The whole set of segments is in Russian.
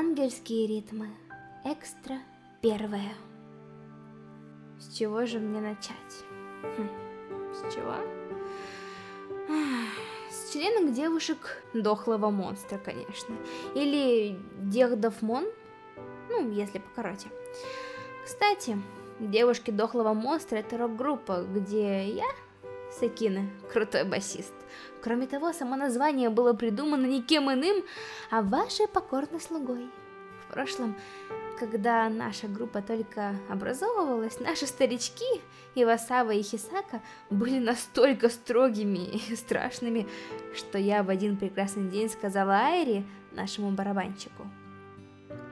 Ангельские ритмы. Экстра первое. С чего же мне начать? Хм, с чего? С членок девушек дохлого монстра, конечно. Или Дехдов Мон, ну, если покороче. Кстати, девушки дохлого монстра это рок-группа, где я, Сакина, крутой басист. Кроме того, само название было придумано никем иным, а вашей покорной слугой. В прошлом, когда наша группа только образовывалась, наши старички, Ивасава и Хисака, были настолько строгими и страшными, что я в один прекрасный день сказала Айри, нашему барабанщику.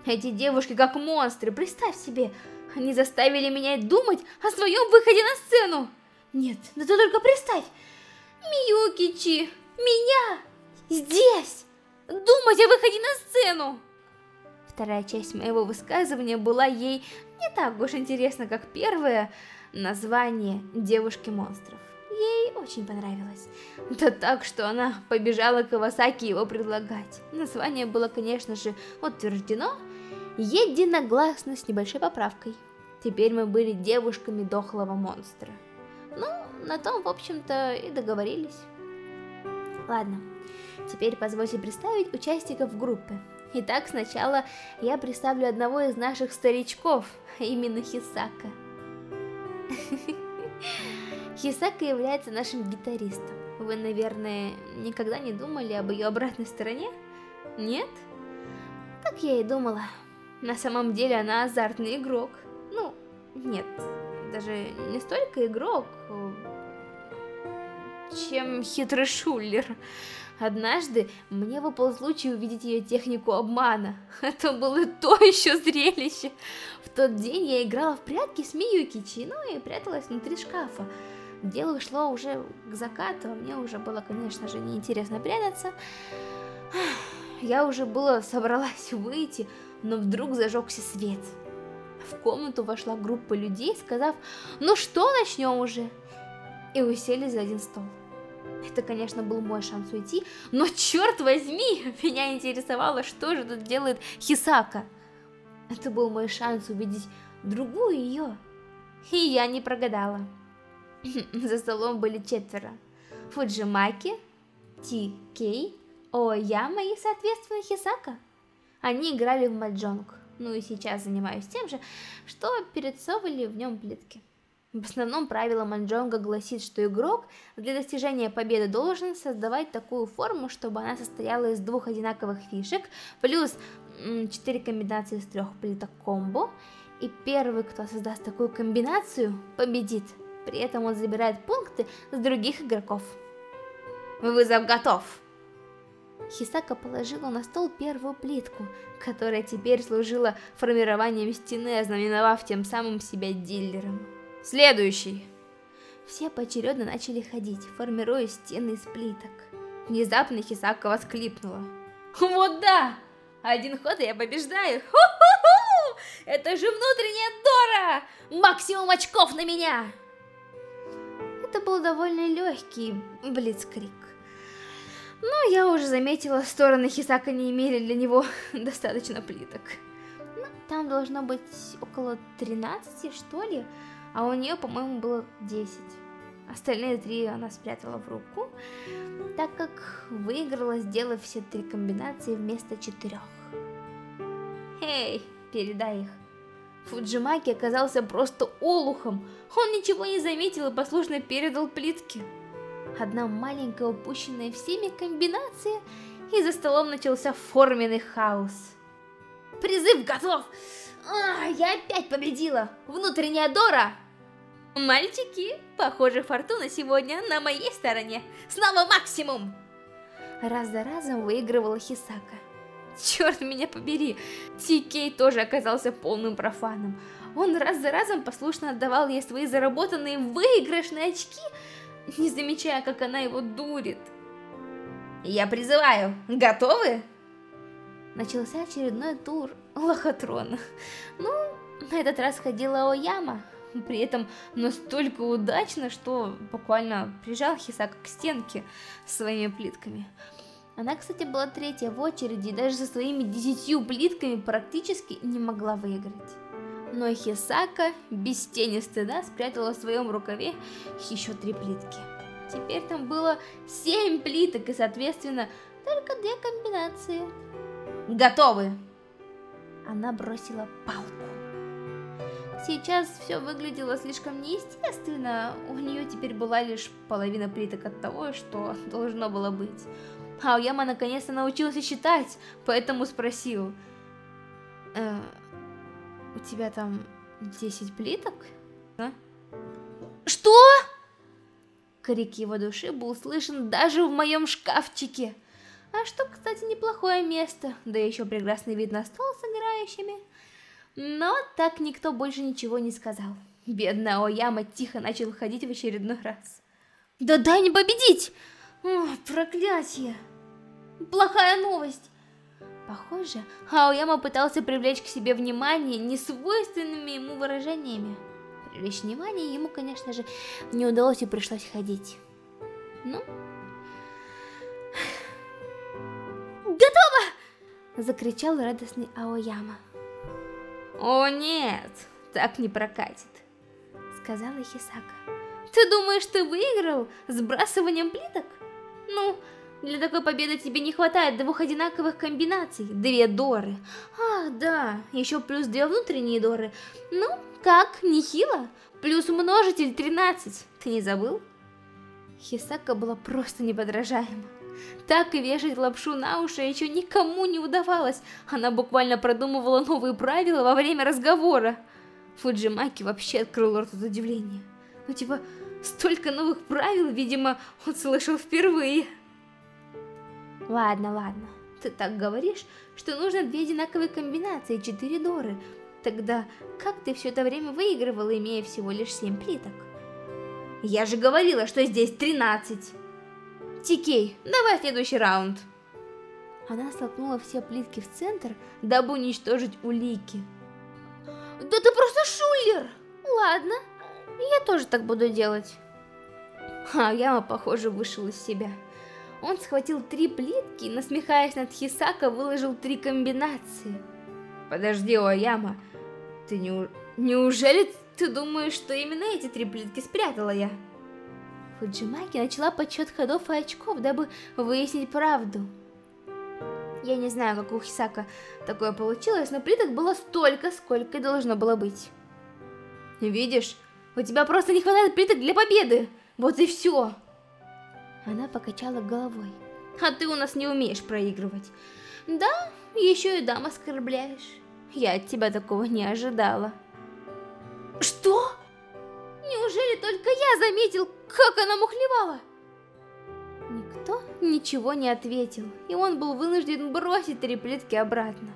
Эти девушки как монстры, представь себе, они заставили меня думать о своем выходе на сцену. Нет, да ты только представь, Миюкичи, меня здесь, думать о выходе на сцену. Вторая часть моего высказывания была ей не так уж интересна, как первая, название «Девушки-монстров». Ей очень понравилось. Да так, что она побежала к Кавасаки его предлагать. Название было, конечно же, утверждено единогласно с небольшой поправкой. Теперь мы были девушками дохлого монстра. Ну, на том, в общем-то, и договорились. Ладно, теперь позвольте представить участников группы. Итак, сначала я представлю одного из наших старичков, именно Хисака. Хисака является нашим гитаристом. Вы, наверное, никогда не думали об ее обратной стороне? Нет? Так я и думала. На самом деле она азартный игрок. Ну, нет, даже не столько игрок, чем хитрый шулер. Однажды мне выпал случай увидеть ее технику обмана. Это было то еще зрелище. В тот день я играла в прятки с Миюкичи, ну и пряталась внутри шкафа. Дело шло уже к закату, а мне уже было, конечно же, неинтересно прятаться. Я уже было собралась выйти, но вдруг зажегся свет. В комнату вошла группа людей, сказав «Ну что, начнем уже?» и усели за один стол. Это, конечно, был мой шанс уйти, но черт возьми, меня интересовало, что же тут делает Хисака. Это был мой шанс увидеть другую ее, и я не прогадала. За столом были четверо. Фуджимаки, Ти Кей, Ояма и, соответственно, Хисака. Они играли в маджонг, ну и сейчас занимаюсь тем же, что перецовывали в нем плитки. В основном правило Манджонга гласит, что игрок для достижения победы должен создавать такую форму, чтобы она состояла из двух одинаковых фишек, плюс 4 комбинации из трех плиток комбо, и первый, кто создаст такую комбинацию, победит. При этом он забирает пункты с других игроков. Вызов готов! Хисака положила на стол первую плитку, которая теперь служила формированием стены, ознаменовав тем самым себя дилером. Следующий. Все поочередно начали ходить, формируя стены из плиток. Внезапно Хисака воскликнула. Вот да! Один ход и я побеждаю! Ху-ху-ху! Это же внутренняя Дора! Максимум очков на меня! Это был довольно легкий блицкрик. Но я уже заметила, стороны Хисака не имели для него достаточно плиток. Ну, там должно быть около 13, что ли, а у нее, по-моему, было 10. Остальные три она спрятала в руку, так как выиграла, сделав все три комбинации вместо четырех. Эй, передай их. Фуджимаки оказался просто олухом. Он ничего не заметил и послушно передал плитки. Одна маленькая упущенная всеми комбинация, и за столом начался форменный хаос. Призыв готов! А, я опять победила! Внутренняя Дора! Мальчики, похоже, фортуна сегодня на моей стороне. Снова максимум! Раз за разом выигрывала Хисака. Черт меня побери, Тикей тоже оказался полным профаном. Он раз за разом послушно отдавал ей свои заработанные выигрышные очки, не замечая, как она его дурит. Я призываю, готовы? Начался очередной тур лохотрона. Ну, на этот раз ходила Ояма, при этом настолько удачно, что буквально прижал Хисака к стенке своими плитками. Она, кстати, была третья в очереди и даже со своими десятью плитками практически не могла выиграть. Но Хисака без тени стыда спрятала в своем рукаве еще три плитки. Теперь там было семь плиток и, соответственно, только две комбинации. Готовы! Она бросила палку. Сейчас все выглядело слишком неестественно, у нее теперь была лишь половина плиток от того, что должно было быть. А Яма наконец-то научился считать, поэтому спросил. Э, у тебя там 10 плиток? А? Что? Крик его души был слышен даже в моем шкафчике. А что, кстати, неплохое место, да еще прекрасный вид на стол с играющими. Но так никто больше ничего не сказал. Бедная Ояма тихо начал ходить в очередной раз. Да дай не победить! О, проклятие! Плохая новость! Похоже, Аояма пытался привлечь к себе внимание несвойственными ему выражениями. Привлечь внимание ему, конечно же, не удалось и пришлось ходить. Ну... Готово! Закричал радостный Аояма. О нет, так не прокатит, сказала Хисака. Ты думаешь, ты выиграл сбрасыванием плиток? Ну, для такой победы тебе не хватает двух одинаковых комбинаций, две Доры. Ах, да, еще плюс две внутренние Доры. Ну, как, нехило? Плюс множитель 13, ты не забыл? Хисака была просто неподражаема. Так и вешать лапшу на уши еще никому не удавалось. Она буквально продумывала новые правила во время разговора. Фуджимаки вообще открыл рот от удивления. Ну типа, столько новых правил, видимо, он слышал впервые. Ладно, ладно, ты так говоришь, что нужно две одинаковые комбинации, четыре доры. Тогда как ты все это время выигрывала, имея всего лишь семь плиток? Я же говорила, что здесь 13. Тикей, давай следующий раунд. Она столкнула все плитки в центр, дабы уничтожить улики. Да ты просто шулер! Ладно, я тоже так буду делать. А Яма, похоже, вышел из себя. Он схватил три плитки и, насмехаясь над Хисака, выложил три комбинации. Подожди, Ояма, ты не... Неужели ты думаешь, что именно эти три плитки спрятала я? Фуджимаки начала подсчет ходов и очков, дабы выяснить правду. Я не знаю, как у Хисака такое получилось, но плиток было столько, сколько и должно было быть. Видишь, у тебя просто не хватает плиток для победы. Вот и все. Она покачала головой. А ты у нас не умеешь проигрывать. Да, еще и дам оскорбляешь. Я от тебя такого не ожидала. Что? Неужели только я заметил, как она мухлевала? Никто ничего не ответил, и он был вынужден бросить три плитки обратно.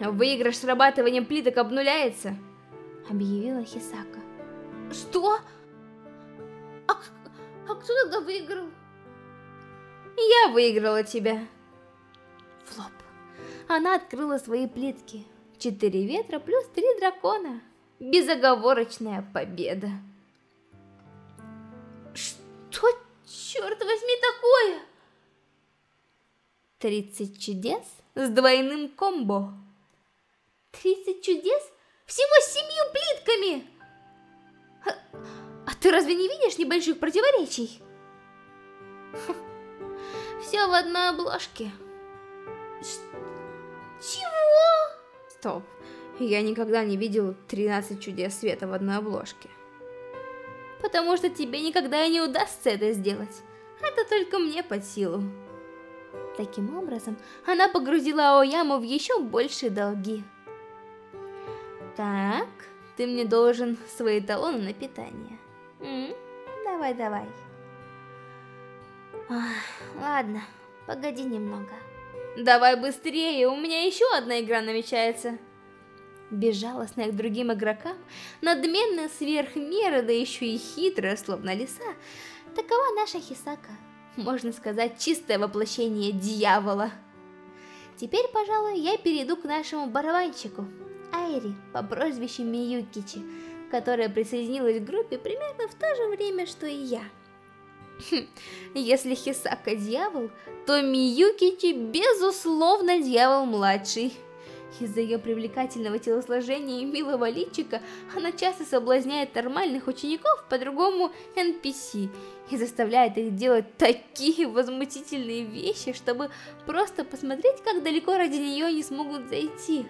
Выигрыш срабатыванием плиток обнуляется, объявила Хисака. Что? А, а кто тогда выиграл? Я выиграла тебя. Флоп. Она открыла свои плитки. Четыре ветра плюс три дракона. Безоговорочная победа. Что, черт возьми, такое? 30 чудес с двойным комбо. 30 чудес? Всего с семью плитками! А ты разве не видишь небольших противоречий? Все в одной обложке. Чего? Стоп. Я никогда не видел 13 чудес света в одной обложке. Потому что тебе никогда и не удастся это сделать. Это только мне под силу. Таким образом, она погрузила Аояму в еще большие долги. Так, ты мне должен свои талоны на питание. М? Давай, давай. Ах, ладно, погоди немного. Давай быстрее, у меня еще одна игра намечается. Безжалостная к другим игрокам, надменная сверх меры, да еще и хитрая, словно лиса, такова наша Хисака. Можно сказать, чистое воплощение дьявола. Теперь, пожалуй, я перейду к нашему барабанщику, Айри, по прозвищу Миюкичи, которая присоединилась к группе примерно в то же время, что и я. Если Хисака дьявол, то Миюкичи безусловно дьявол-младший. Из-за ее привлекательного телосложения и милого личика она часто соблазняет нормальных учеников, по-другому NPC, и заставляет их делать такие возмутительные вещи, чтобы просто посмотреть, как далеко ради нее они смогут зайти.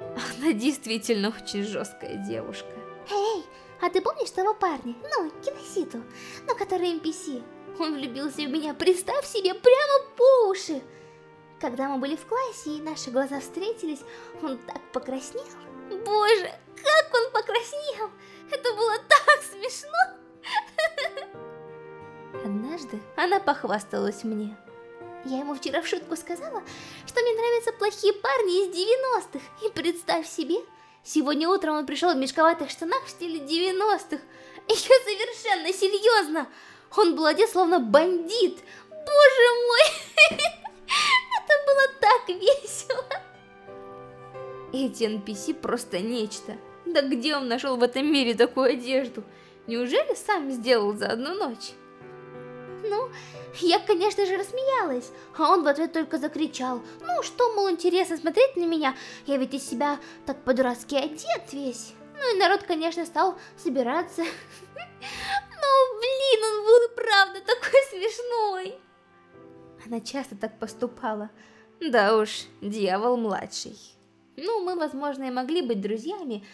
Она действительно очень жесткая девушка. Эй, а ты помнишь того парня, ну, Киноситу, ну, который NPC? Он влюбился в меня, представь себе, прямо по уши! Когда мы были в классе и наши глаза встретились, он так покраснел. Боже, как он покраснел! Это было так смешно! Однажды она похвасталась мне. Я ему вчера в шутку сказала, что мне нравятся плохие парни из 90-х. И представь себе, сегодня утром он пришел в мешковатых штанах в стиле 90-х. И я совершенно серьезно. Он был одет словно бандит. Боже мой! Это было так весело. Эти NPC просто нечто. Да где он нашел в этом мире такую одежду? Неужели сам сделал за одну ночь? Ну, я, конечно же, рассмеялась, а он в ответ только закричал. Ну, что, мол, интересно смотреть на меня, я ведь из себя так по-дурацки одет весь. Ну и народ, конечно, стал собираться. Но, блин, он был и правда такой смешной. Она часто так поступала. Да уж, дьявол-младший. Ну, мы, возможно, и могли быть друзьями,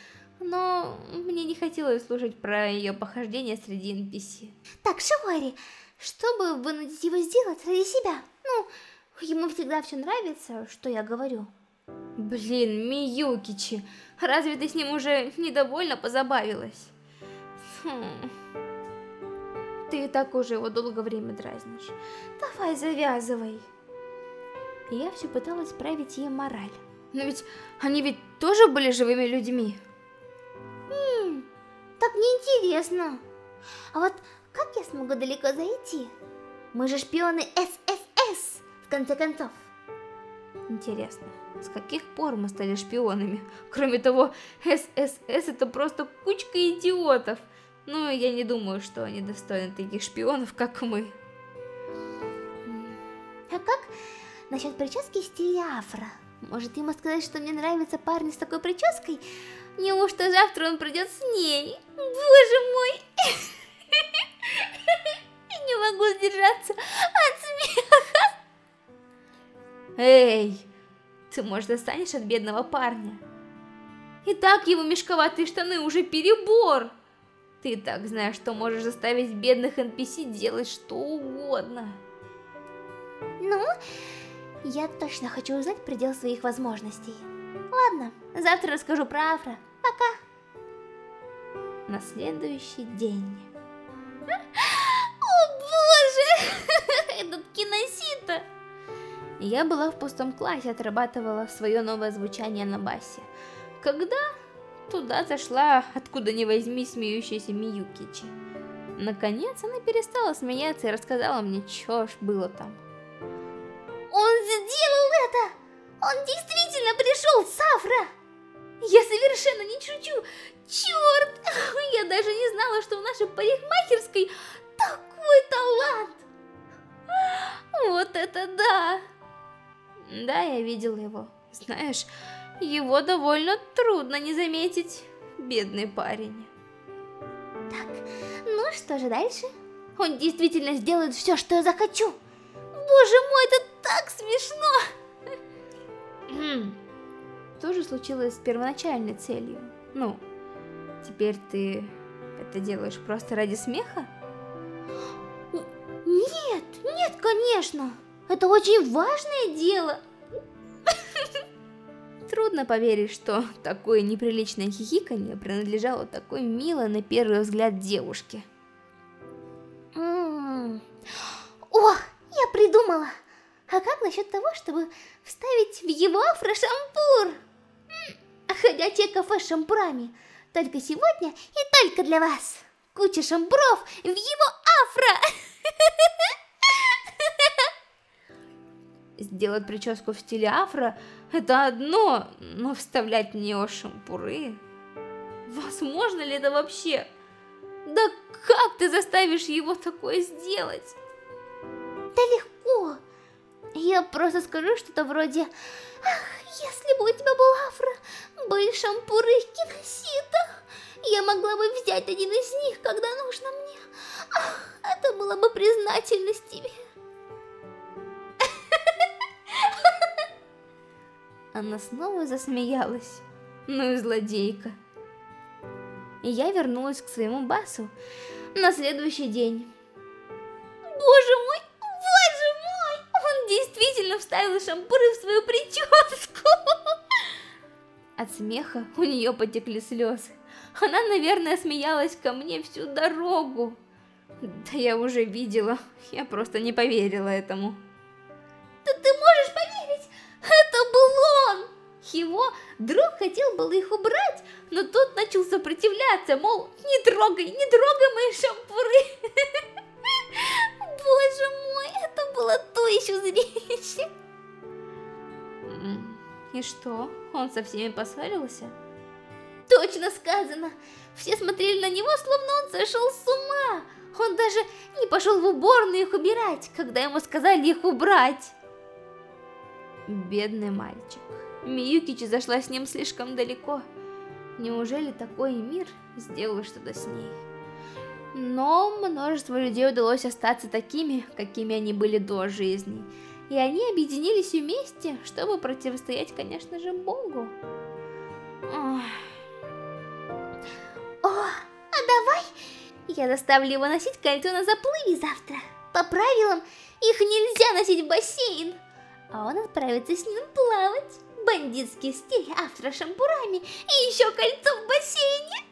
но мне не хотелось слушать про ее похождения среди NPC. Так, Шиори, чтобы вынудить его сделать ради себя? Ну, ему всегда все нравится, что я говорю. Блин, Миюкичи, разве ты с ним уже недовольно позабавилась? Хм... Ты и так уже его долгое время дразнишь. Давай завязывай. Я все пыталась править ей мораль. Но ведь они ведь тоже были живыми людьми. Хм, так неинтересно. А вот как я смогу далеко зайти? Мы же шпионы ССС, в конце концов. Интересно, с каких пор мы стали шпионами? Кроме того, ССС это просто кучка идиотов. Ну, я не думаю, что они достойны таких шпионов, как мы. А как насчет прически в стиле афро? Может, ему сказать, что мне нравятся парни с такой прической? Неужто завтра он придет с ней? Боже мой! Не могу сдержаться от смеха. Эй, ты, может, достанешь от бедного парня? И так его мешковатые штаны уже перебор. Ты так знаешь, что можешь заставить бедных NPC делать что угодно. Ну, я точно хочу узнать предел своих возможностей. Ладно, завтра расскажу про Афро. Пока. На следующий день. Этот киносита! Я была в пустом классе, отрабатывала свое новое звучание на басе. Когда туда зашла, откуда ни возьми, смеющаяся Миюкичи. Наконец она перестала смеяться и рассказала мне, что ж было там. Он сделал это! Он действительно пришел с Афро! Я совершенно не шучу! Черт! Я даже не знала, что в нашей парикмахерской такой талант! Вот это да! Да, я видел его. Знаешь, его довольно трудно не заметить, бедный парень. Так, ну что же дальше? Он действительно сделает все, что я захочу. Боже мой, это так смешно! Хм. Что же случилось с первоначальной целью? Ну, теперь ты это делаешь просто ради смеха? Нет, нет, конечно. Это очень важное дело. Трудно поверить, что такое неприличное хихиканье принадлежало такой милой на первый взгляд девушке. М -м -м. О, я придумала! А как насчет того, чтобы вставить в его афро шампур? Ходячее кафе с шампурами. Только сегодня и только для вас. Куча шампуров в его афро! Сделать прическу в стиле афро – это одно, но вставлять в нее шампуры… Возможно ли это вообще? Да как ты заставишь его такое сделать? Да легко. Я просто скажу что-то вроде Ах, если бы у тебя был афро, были шампуры киносита, я могла бы взять один из них, когда нужно мне. Это была бы признательность тебе. Она снова засмеялась. Ну и злодейка. И я вернулась к своему басу на следующий день. Боже мой, боже мой! Он действительно вставил шампуры в свою прическу. От смеха у нее потекли слезы. Она, наверное, смеялась ко мне всю дорогу. Да я уже видела, я просто не поверила этому. Да ты можешь поверить, это был он! Его друг хотел было их убрать, но тот начал сопротивляться, мол, не трогай, не трогай мои шампуры. Боже мой, это было то еще зрелище. И что, он со всеми поссорился? Точно сказано. Все смотрели на него, словно он сошел с ума. Он даже не пошел в уборную их убирать, когда ему сказали их убрать. Бедный мальчик. Миюкичи зашла с ним слишком далеко. Неужели такой мир сделал что-то с ней? Но множество людей удалось остаться такими, какими они были до жизни. И они объединились вместе, чтобы противостоять, конечно же, Богу. Ох. О, а давай я заставлю его носить кольцо на заплыве завтра. По правилам, их нельзя носить в бассейн. А он отправится с ним плавать. Бандитский стиль, автора шампурами и еще кольцо в бассейне.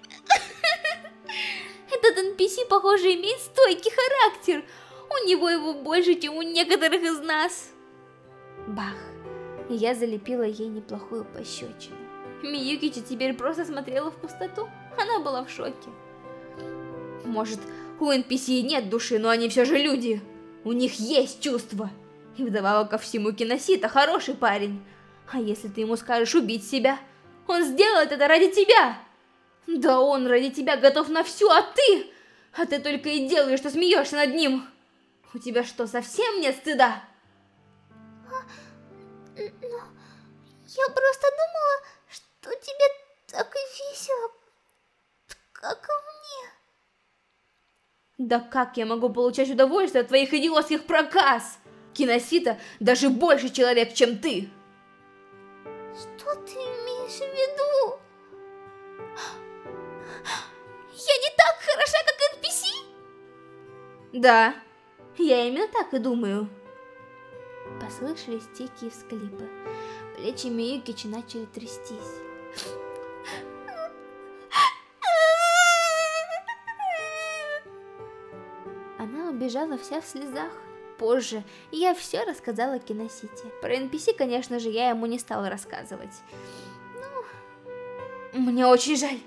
Этот NPC, похоже, имеет стойкий характер. У него его больше, чем у некоторых из нас. Бах. я залепила ей неплохую пощечину. Миюкичи теперь просто смотрела в пустоту. Она была в шоке. Может, у NPC нет души, но они все же люди. У них есть чувства. И вдобавок ко всему Киносита хороший парень. А если ты ему скажешь убить себя, он сделает это ради тебя. Да он ради тебя готов на все, а ты... А ты только и делаешь, что смеешься над ним. У тебя что, совсем нет стыда? А, но я просто думала, что тебе так весело, как и мне. Да как я могу получать удовольствие от твоих идиотских проказ? Киносита даже больше человек, чем ты. Что ты имеешь в виду? Я не так хороша, как NPC? Да, я именно так и думаю. Послышались тики и всклипы. Плечи Миюкичи начали трястись. Она убежала вся в слезах. Позже я все рассказала Киносити. Про NPC, конечно же, я ему не стала рассказывать. Ну, мне очень жаль.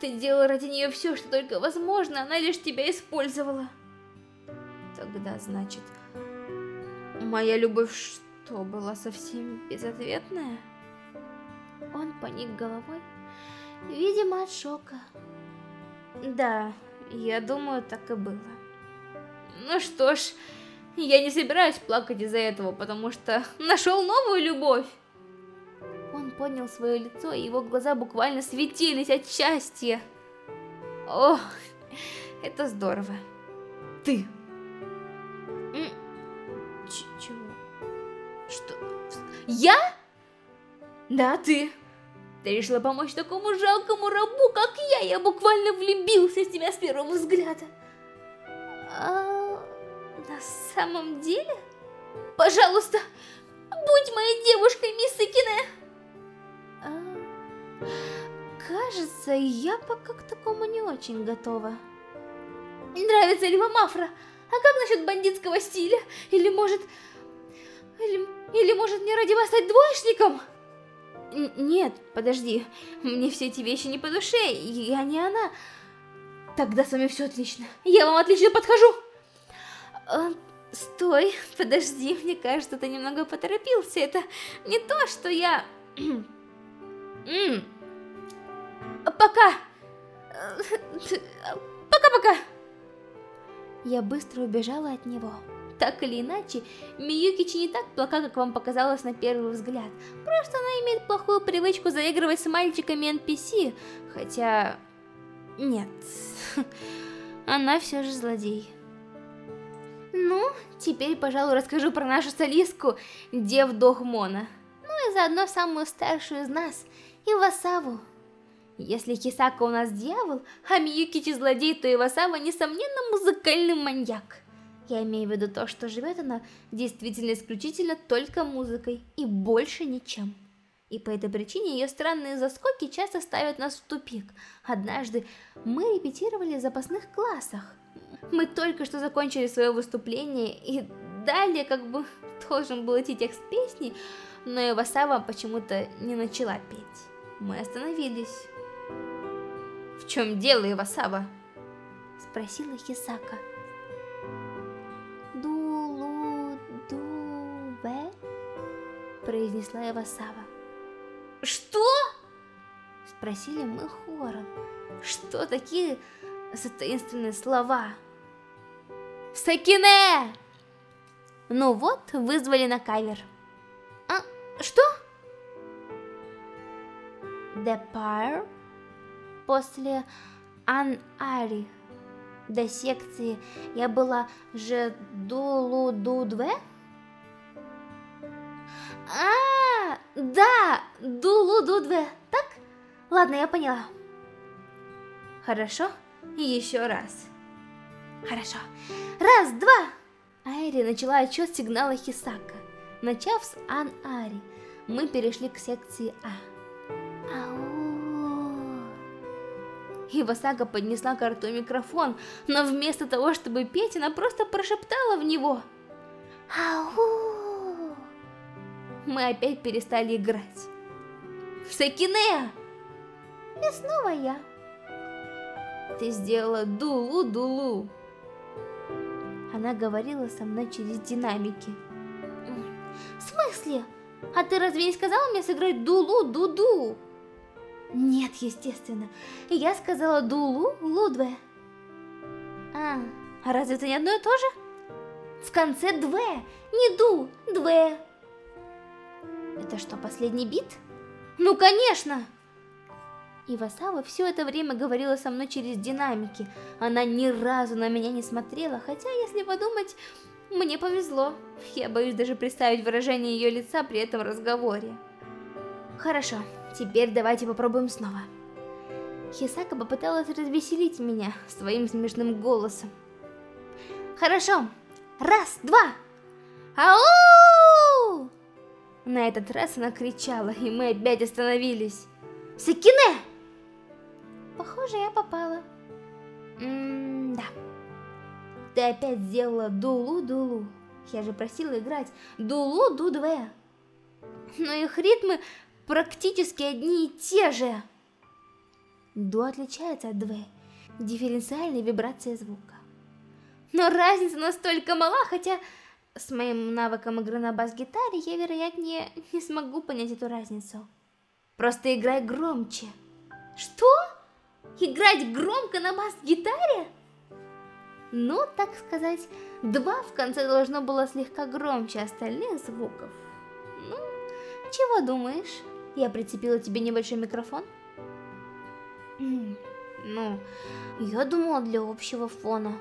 Ты делала ради нее все, что только возможно, она лишь тебя использовала. Тогда, значит, моя любовь что, была совсем безответная? Он поник головой, видимо, от шока. Да, я думаю, так и было. Ну что ж, я не собираюсь плакать из-за этого, потому что нашел новую любовь. Он поднял свое лицо, и его глаза буквально светились от счастья. О, это здорово. Ты. Ч чего? Что? Я? Да, ты. Ты решила помочь такому жалкому рабу, как я. Я буквально влюбился в тебя с первого взгляда. А, на самом деле? Пожалуйста, будь моей девушкой, мисс Икине. А, кажется, я пока к такому не очень готова. Нравится ли вам афро? А как насчет бандитского стиля? Или может... Или, или может мне ради вас стать двоечником? Нет, подожди. Мне все эти вещи не по душе. Я не она. Тогда с вами все отлично. Я вам отлично подхожу. А, стой, подожди. Мне кажется, ты немного поторопился. Это не то, что я... Пока. Пока-пока! Я быстро убежала от него. Так или иначе, Миюкичи не так плоха, как вам показалось на первый взгляд. Просто она имеет плохую привычку заигрывать с мальчиками NPC, хотя... Нет, она все же злодей. Ну, теперь, пожалуй, расскажу про нашу солистку, Дев Дохмона. Ну и заодно самую старшую из нас, Ивасаву. Если Хисака у нас дьявол, а Миюкичи злодей, то Ивасава, несомненно, музыкальный маньяк. Я имею в виду то, что живет она действительно исключительно только музыкой и больше ничем. И по этой причине ее странные заскоки часто ставят нас в тупик. Однажды мы репетировали в запасных классах. Мы только что закончили свое выступление, и далее как бы должен был идти текст песни, но Ивасава почему-то не начала петь. Мы остановились. «В чем дело, Ивасава?» Спросила Хисака. произнесла Эвасава. Что? Спросили мы хором. Что такие за таинственные слова? Сакине! Ну вот, вызвали на кавер. А, что? The Pyre после Ан-Ари до секции я была же Дулу-Ду-Две? А, да, Дулу-Ду-Две, так? Ладно, я поняла. Хорошо, еще раз. Хорошо. Раз, два. Айри начала отчет сигнала Хисака. Начав с Ан-Ари, мы перешли к секции А. Ау. Ивасага поднесла к рту микрофон, но вместо того, чтобы петь, она просто прошептала в него. Ау. Мы опять перестали играть. Сакине! И снова я. Ты сделала дулу-дулу. Она говорила со мной через динамики. В смысле? А ты разве не сказала мне сыграть дулу-ду-ду? Нет, естественно. Я сказала дулу-лудве. А, а разве это не одно и то же? В конце две, не ду, две. Это что, последний бит? Ну, конечно! Ивасава все это время говорила со мной через динамики. Она ни разу на меня не смотрела, хотя, если подумать, мне повезло. Я боюсь даже представить выражение ее лица при этом разговоре. Хорошо, теперь давайте попробуем снова. Хисака попыталась развеселить меня своим смешным голосом. Хорошо, раз, два. Ау! На этот раз она кричала, и мы опять остановились. Сакине! Похоже, я попала. М-да. Ты опять сделала дулу-дулу. Я же просила играть дулу-ду-две. Но их ритмы практически одни и те же. Ду отличается от две. Дифференциальная вибрация звука. Но разница настолько мала, хотя с моим навыком игры на бас-гитаре я, вероятнее, не смогу понять эту разницу. Просто играй громче. Что? Играть громко на бас-гитаре? Ну, так сказать, два в конце должно было слегка громче остальных звуков. Ну, чего думаешь? Я прицепила тебе небольшой микрофон? Ну, я думала для общего фона.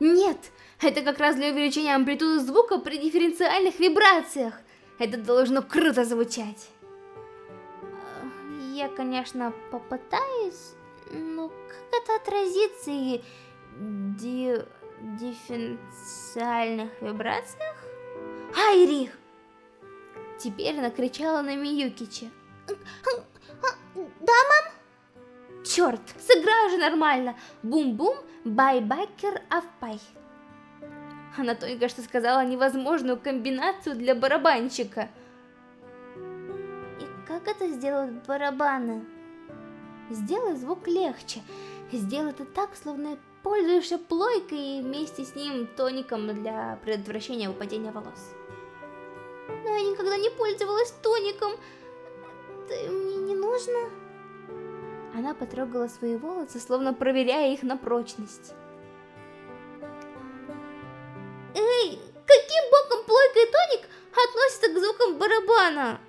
Нет, это как раз для увеличения амплитуды звука при дифференциальных вибрациях. Это должно круто звучать. Я, конечно, попытаюсь, но как это отразится и ди... дифференциальных вибрациях? Айри! Теперь она кричала на Миюкича. Да, мам? Черт, сыграй уже нормально. Бум-бум, бай-байкер, авпай. Она только что сказала невозможную комбинацию для барабанщика. И как это сделают барабаны? Сделай звук легче. Сделай это так, словно пользуешься плойкой и вместе с ним тоником для предотвращения выпадения волос. Но я никогда не пользовалась тоником. Это мне не нужно? Она потрогала свои волосы, словно проверяя их на прочность. Эй, каким боком плойка и тоник относятся к звукам барабана?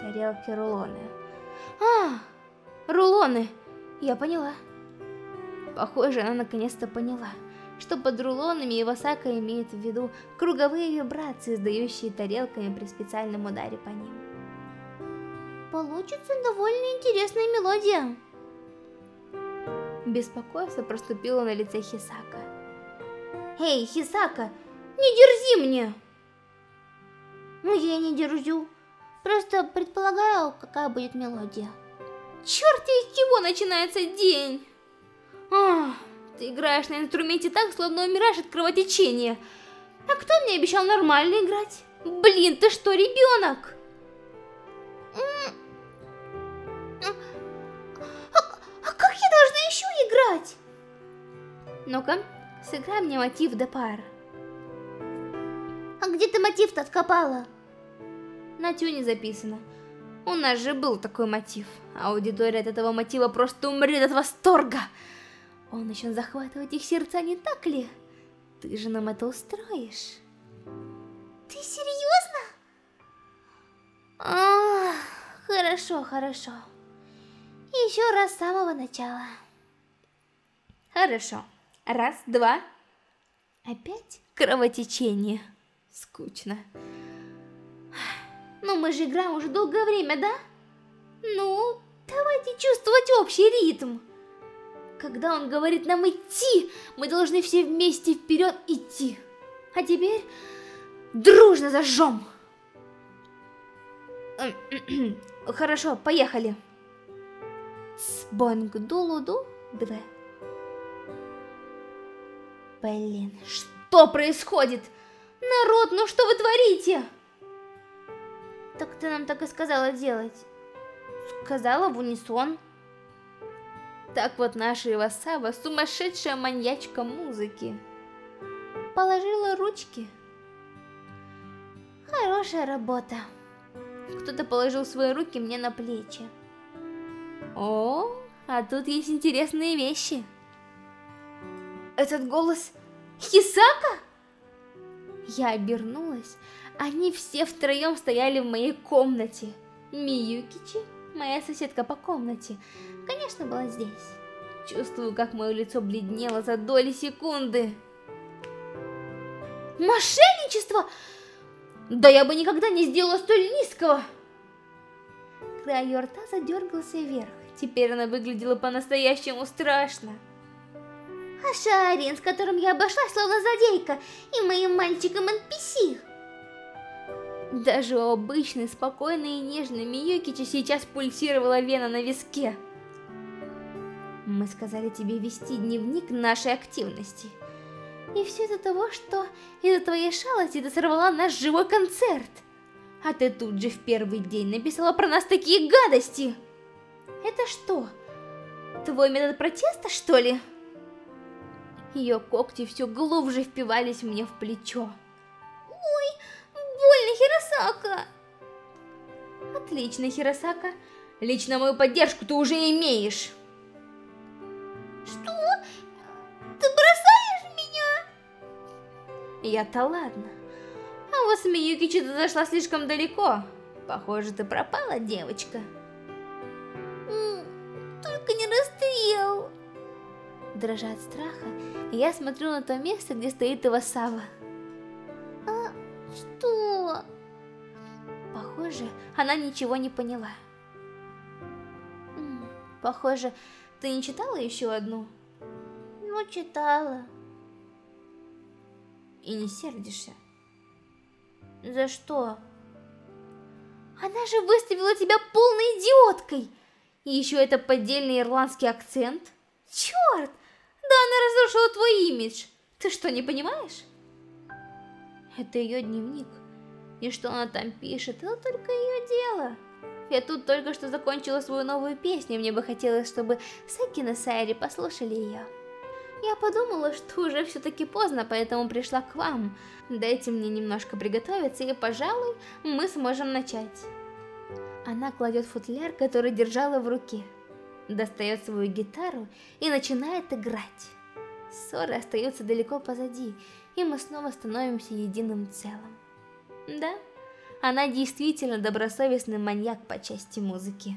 Тарелки рулоны. А, рулоны. Я поняла. Похоже, она наконец-то поняла, что под рулонами Ивасака имеет в виду круговые вибрации, издающие тарелками при специальном ударе по ним. Получится довольно интересная мелодия. Беспокойство проступило на лице Хисака. Эй, Хисака, не дерзи мне! Ну, я не дерзю. Просто предполагаю, какая будет мелодия. Черт, из чего начинается день? Ах, ты играешь на инструменте так, словно умираешь от кровотечения. А кто мне обещал нормально играть? Блин, ты что, ребенок? А, а как я должна еще играть? Ну-ка, сыграй мне мотив де пар. А где ты мотив-то откопала? На тюне записано. У нас же был такой мотив. Аудитория от этого мотива просто умрет от восторга. Он начнет захватывать их сердца, не так ли? Ты же нам это устроишь. Ты серьезно? А, хорошо, хорошо. Еще раз с самого начала. Хорошо. Раз, два. Опять кровотечение. Скучно. Но мы же играем уже долгое время, да? Ну, давайте чувствовать общий ритм. Когда он говорит нам идти, мы должны все вместе вперед идти. А теперь дружно зажжем. Хорошо, поехали. Бонг дулуду две. Блин, что происходит? Народ, ну что вы творите? Так ты нам так и сказала делать. Сказала в унисон. Так вот наша Ивасава, сумасшедшая маньячка музыки. Положила ручки. Хорошая работа. Кто-то положил свои руки мне на плечи. О, а тут есть интересные вещи. Этот голос Хисака? Я обернулась. Они все втроем стояли в моей комнате. Миюкичи, моя соседка по комнате, конечно, была здесь. Чувствую, как мое лицо бледнело за доли секунды. Мошенничество! Да я бы никогда не сделала столь низкого! Край ее рта задергался вверх. Теперь она выглядела по-настоящему страшно. А Шарин, с которым я обошлась словно злодейка, и моим мальчиком NPC. Даже у обычной, спокойной и нежной Миюкичи сейчас пульсировала вена на виске. Мы сказали тебе вести дневник нашей активности. И все из-за того, что из-за твоей шалости ты сорвала наш живой концерт. А ты тут же в первый день написала про нас такие гадости. Это что, твой метод протеста, что ли? Ее когти все глубже впивались мне в плечо. Хиросака! Отлично, Хиросака. Лично мою поддержку ты уже имеешь. Что? Ты бросаешь меня? Я-то ладно. А вот с ты зашла слишком далеко. Похоже, ты пропала, девочка. Только не расстрел. Дрожа от страха, я смотрю на то место, где стоит Ивасава. А что? Она ничего не поняла. Похоже, ты не читала еще одну? Ну, читала. И не сердишься? За что? Она же выставила тебя полной идиоткой! И еще это поддельный ирландский акцент. Черт! Да она разрушила твой имидж. Ты что, не понимаешь? Это ее дневник. И что она там пишет, это только ее дело. Я тут только что закончила свою новую песню, мне бы хотелось, чтобы Сакина Сайри послушали ее. Я подумала, что уже все-таки поздно, поэтому пришла к вам. Дайте мне немножко приготовиться, и, пожалуй, мы сможем начать. Она кладет футляр, который держала в руке, достает свою гитару и начинает играть. Ссоры остаются далеко позади, и мы снова становимся единым целым. Да, она действительно добросовестный маньяк по части музыки.